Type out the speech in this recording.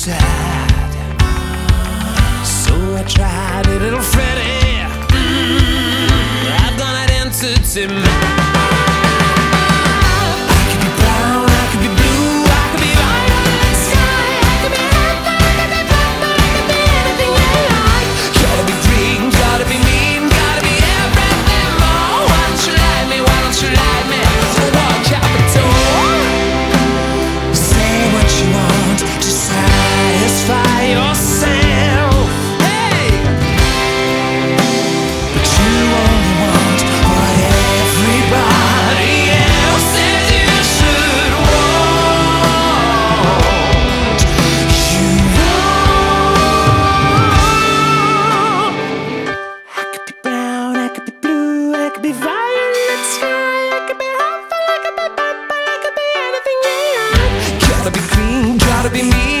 Sad. So I tried a little Freddie. Mm, I've done it entity blue, I could be violet sky, I could be hot, I could be purple, I could be anything you like. Gotta be green, gotta be mean.